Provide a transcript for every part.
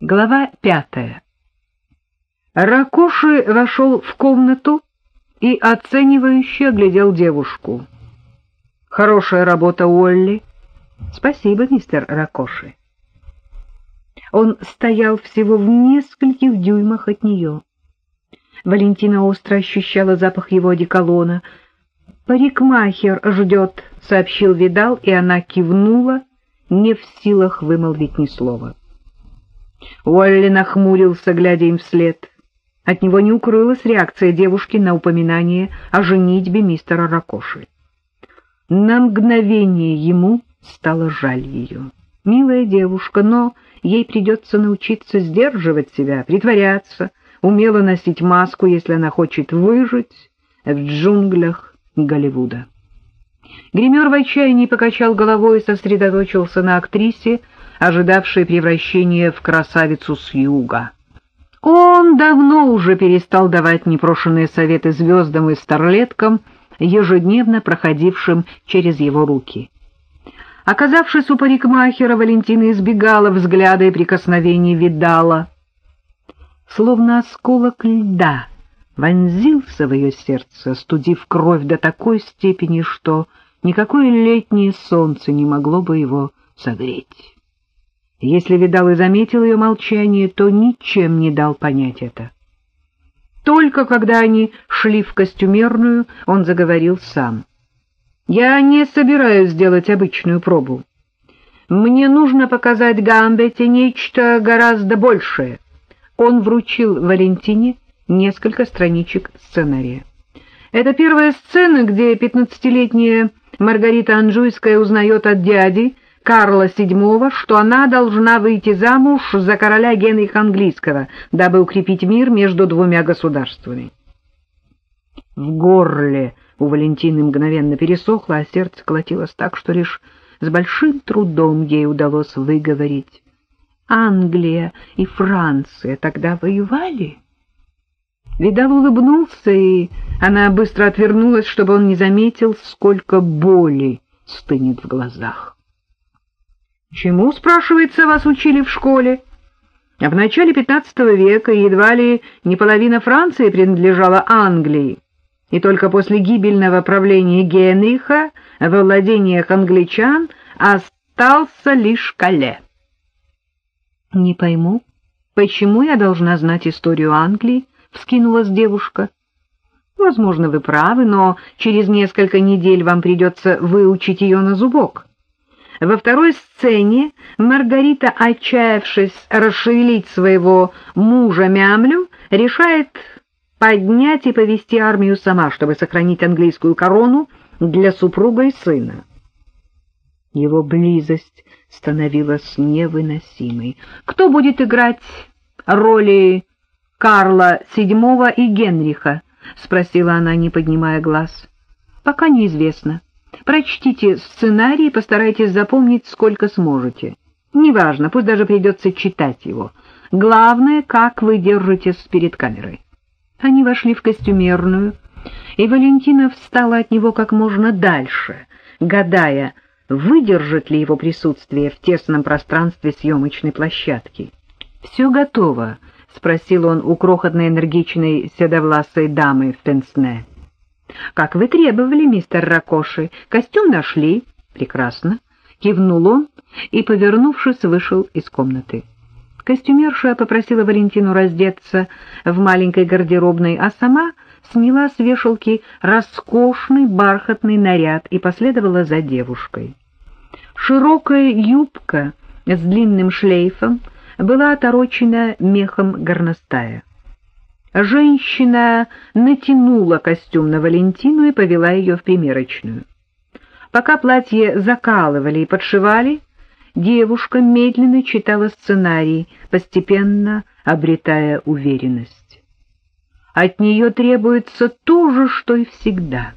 Глава пятая. Ракоши вошел в комнату и оценивающе оглядел девушку. «Хорошая работа, Уолли». «Спасибо, мистер Ракоши». Он стоял всего в нескольких дюймах от нее. Валентина остро ощущала запах его одеколона. «Парикмахер ждет», — сообщил Видал, и она кивнула, не в силах вымолвить ни слова. Уолли нахмурился, глядя им вслед. От него не укрылась реакция девушки на упоминание о женитьбе мистера Ракоши. На мгновение ему стало жаль ее. Милая девушка, но ей придется научиться сдерживать себя, притворяться, умело носить маску, если она хочет выжить в джунглях Голливуда. Гример в отчаянии покачал головой и сосредоточился на актрисе, ожидавшей превращения в красавицу с юга. Он давно уже перестал давать непрошенные советы звездам и старлеткам, ежедневно проходившим через его руки. Оказавшись у парикмахера, Валентина избегала взгляда и прикосновений видала. Словно осколок льда вонзился в ее сердце, студив кровь до такой степени, что никакое летнее солнце не могло бы его согреть. Если видал и заметил ее молчание, то ничем не дал понять это. Только когда они шли в костюмерную, он заговорил сам. «Я не собираюсь делать обычную пробу. Мне нужно показать Гамбете нечто гораздо большее». Он вручил Валентине несколько страничек сценария. Это первая сцена, где пятнадцатилетняя Маргарита Анжуйская узнает от дяди, Карла VII, что она должна выйти замуж за короля Генриха Английского, дабы укрепить мир между двумя государствами. В горле у Валентины мгновенно пересохло, а сердце колотилось так, что лишь с большим трудом ей удалось выговорить. Англия и Франция тогда воевали? Видал улыбнулся, и она быстро отвернулась, чтобы он не заметил, сколько боли стынет в глазах. Чему, спрашивается, вас учили в школе? В начале XV века едва ли не половина Франции принадлежала Англии, и только после гибельного правления Генриха во владениях англичан остался лишь Кале. «Не пойму, почему я должна знать историю Англии?» — вскинулась девушка. «Возможно, вы правы, но через несколько недель вам придется выучить ее на зубок». Во второй сцене Маргарита, отчаявшись расшевелить своего мужа Мямлю, решает поднять и повести армию сама, чтобы сохранить английскую корону для супруга и сына. Его близость становилась невыносимой. Кто будет играть роли Карла VII и Генриха? — спросила она, не поднимая глаз. — Пока неизвестно. Прочтите сценарий и постарайтесь запомнить, сколько сможете. Неважно, пусть даже придется читать его. Главное, как вы держитесь перед камерой. Они вошли в костюмерную, и Валентина встала от него как можно дальше, гадая, выдержит ли его присутствие в тесном пространстве съемочной площадки. «Все готово?» — спросил он у крохотной энергичной седовласой дамы в пенсне. Как вы требовали, мистер Ракоши. Костюм нашли. Прекрасно. Кивнул он и, повернувшись, вышел из комнаты. Костюмерша попросила Валентину раздеться в маленькой гардеробной, а сама сняла с вешалки роскошный бархатный наряд и последовала за девушкой. Широкая юбка с длинным шлейфом была оторочена мехом горностая. Женщина натянула костюм на Валентину и повела ее в примерочную. Пока платье закалывали и подшивали, девушка медленно читала сценарий, постепенно обретая уверенность. От нее требуется то же, что и всегда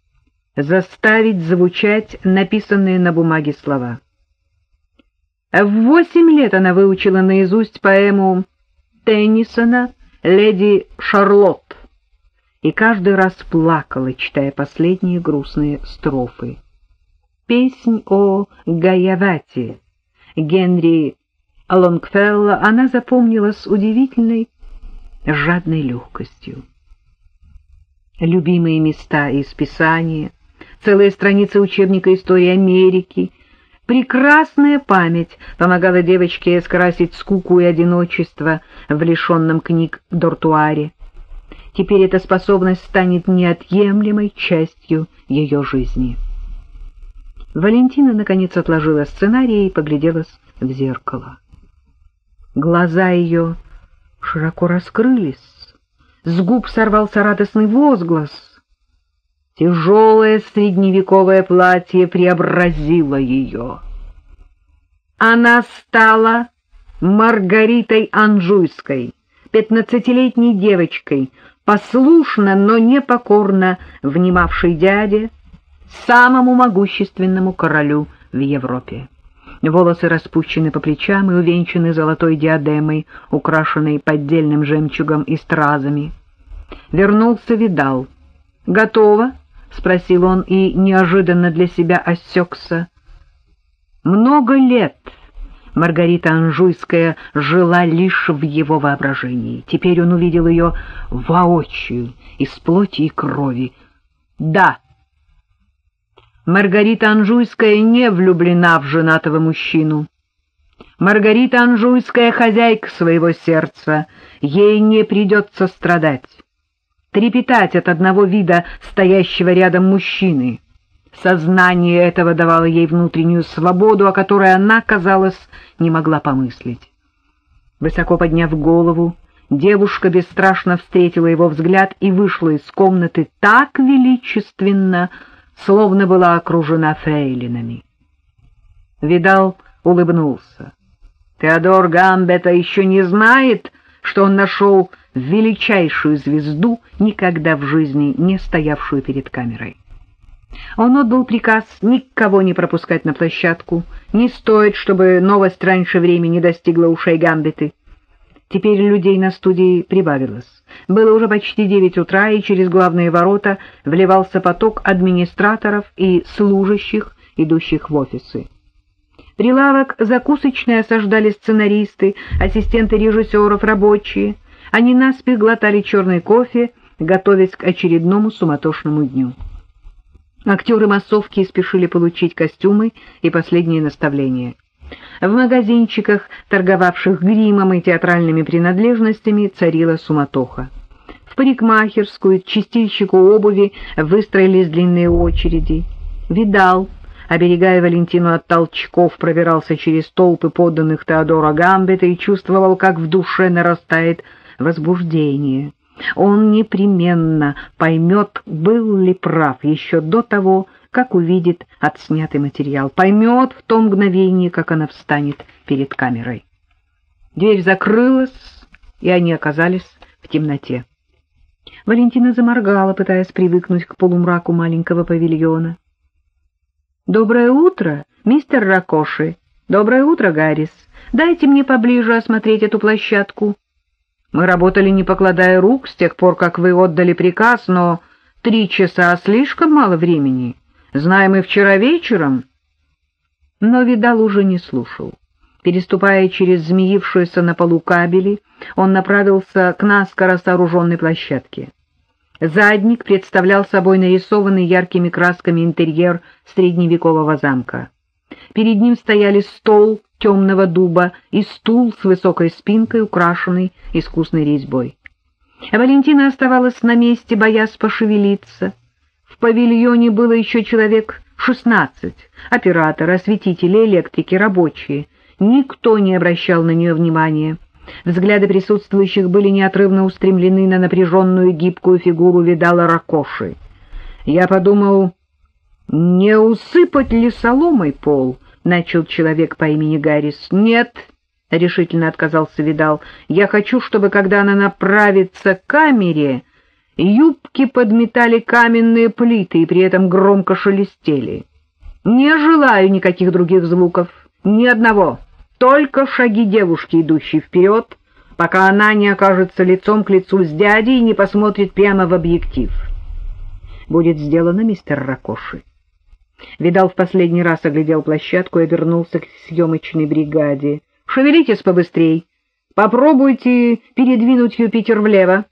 — заставить звучать написанные на бумаге слова. В восемь лет она выучила наизусть поэму Теннисона леди Шарлотт, и каждый раз плакала, читая последние грустные строфы. Песнь о Гаявате Генри Лонгфелла она запомнила с удивительной жадной легкостью. Любимые места из Писания, целые страницы учебника истории Америки, прекрасная память помогала девочке скрасить скуку и одиночество в лишенном книг дортуаре. Теперь эта способность станет неотъемлемой частью ее жизни. Валентина, наконец, отложила сценарий и погляделась в зеркало. Глаза ее широко раскрылись, с губ сорвался радостный возглас. Тяжелое средневековое платье преобразило ее. Она стала Маргаритой Анжуйской, пятнадцатилетней девочкой, послушно, но непокорно внимавшей дяде, самому могущественному королю в Европе. Волосы распущены по плечам и увенчаны золотой диадемой, украшенной поддельным жемчугом и стразами. Вернулся Видал. «Готово?» — спросил он и неожиданно для себя осекся. «Много лет...» Маргарита Анжуйская жила лишь в его воображении. Теперь он увидел ее воочию, из плоти и крови. «Да!» Маргарита Анжуйская не влюблена в женатого мужчину. Маргарита Анжуйская хозяйка своего сердца, ей не придется страдать, трепетать от одного вида стоящего рядом мужчины. Сознание этого давало ей внутреннюю свободу, о которой она, казалось, не могла помыслить. Высоко подняв голову, девушка бесстрашно встретила его взгляд и вышла из комнаты так величественно, словно была окружена фрейлинами. Видал улыбнулся. Теодор Гамбета еще не знает, что он нашел величайшую звезду, никогда в жизни не стоявшую перед камерой. Он отдал приказ никого не пропускать на площадку, не стоит, чтобы новость раньше времени достигла ушей Гамбеты. Теперь людей на студии прибавилось. Было уже почти девять утра, и через главные ворота вливался поток администраторов и служащих, идущих в офисы. Прилавок закусочный осаждали сценаристы, ассистенты режиссеров, рабочие. Они наспех глотали черный кофе, готовясь к очередному суматошному дню. Актеры массовки спешили получить костюмы и последние наставления — в магазинчиках, торговавших гримом и театральными принадлежностями, царила суматоха. В парикмахерскую, чистильщику обуви выстроились длинные очереди. Видал, оберегая Валентину от толчков, пробирался через толпы подданных Теодора Гамбета и чувствовал, как в душе нарастает возбуждение. Он непременно поймет, был ли прав еще до того, как увидит отснятый материал, поймет в том мгновении, как она встанет перед камерой. Дверь закрылась, и они оказались в темноте. Валентина заморгала, пытаясь привыкнуть к полумраку маленького павильона. «Доброе утро, мистер Ракоши! Доброе утро, Гаррис! Дайте мне поближе осмотреть эту площадку. Мы работали, не покладая рук, с тех пор, как вы отдали приказ, но три часа слишком мало времени». Знаем и вчера вечером. Но Видал уже не слушал. Переступая через змеившуюся на полу кабели, он направился к наскоро сооруженной площадке. Задник представлял собой нарисованный яркими красками интерьер средневекового замка. Перед ним стояли стол темного дуба и стул с высокой спинкой, украшенный искусной резьбой. Валентина оставалась на месте, боясь пошевелиться — в павильоне было еще человек шестнадцать. Операторы, осветители, электрики, рабочие. Никто не обращал на нее внимания. Взгляды присутствующих были неотрывно устремлены на напряженную гибкую фигуру видала Ракоши. Я подумал, не усыпать ли соломой пол? — начал человек по имени Гаррис. — Нет, — решительно отказался Видал. — Я хочу, чтобы, когда она направится к камере, Юбки подметали каменные плиты и при этом громко шелестели. Не желаю никаких других звуков, ни одного, только шаги девушки, идущей вперед, пока она не окажется лицом к лицу с дядей и не посмотрит прямо в объектив. Будет сделано, мистер Ракоши. Видал в последний раз оглядел площадку и обернулся к съемочной бригаде. Шевелитесь побыстрей. Попробуйте передвинуть Юпитер влево.